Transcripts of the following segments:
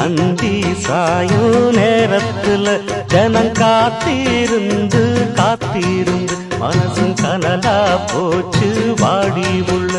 சாயும் நேரத்துல ஜனம் காத்திருந்து காத்திருந்து மனசும் கனலா போச்சு வாடி உள்ள.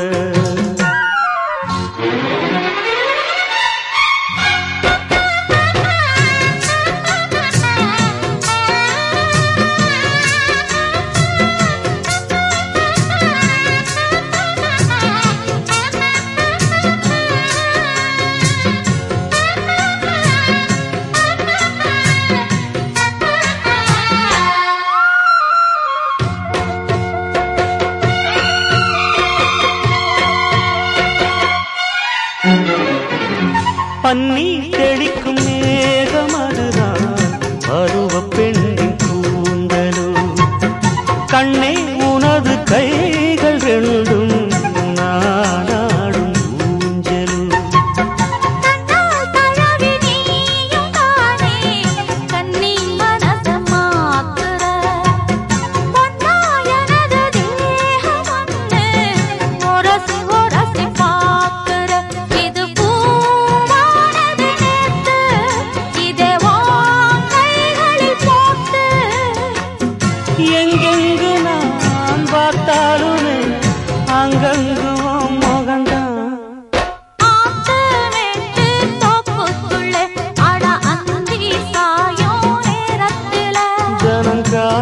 பன்னி தெளிக்கும் மேகம் அதுதான். பருவ பெண்ணின் கூந்தலோ கண்ணே உனது கைகள் ரெண்டும்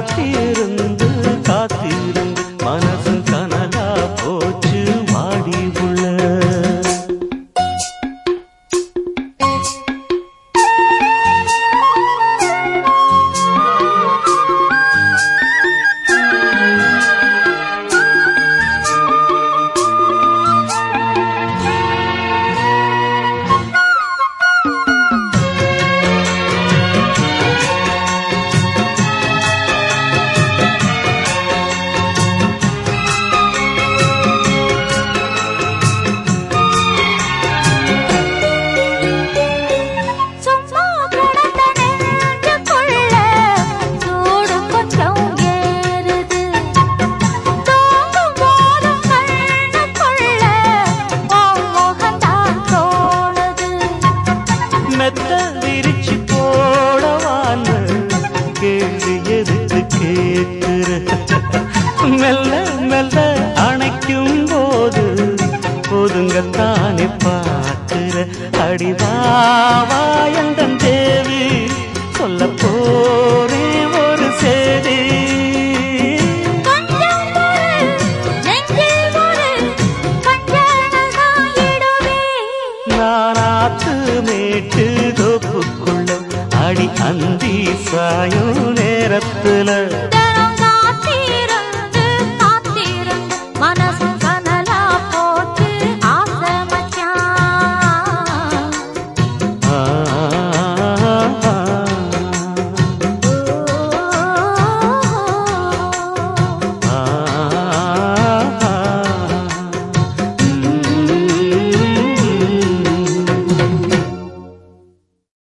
ஜனம் உங்கத்தானே பார்க்கிற அடிவாவாயந்தன் தேவி? சொல்ல போரே ஒரு சேதி நானாத்து மேட்டு தோப்புக்குள்ள அடி அந்தி சாயும் நேரத்துல.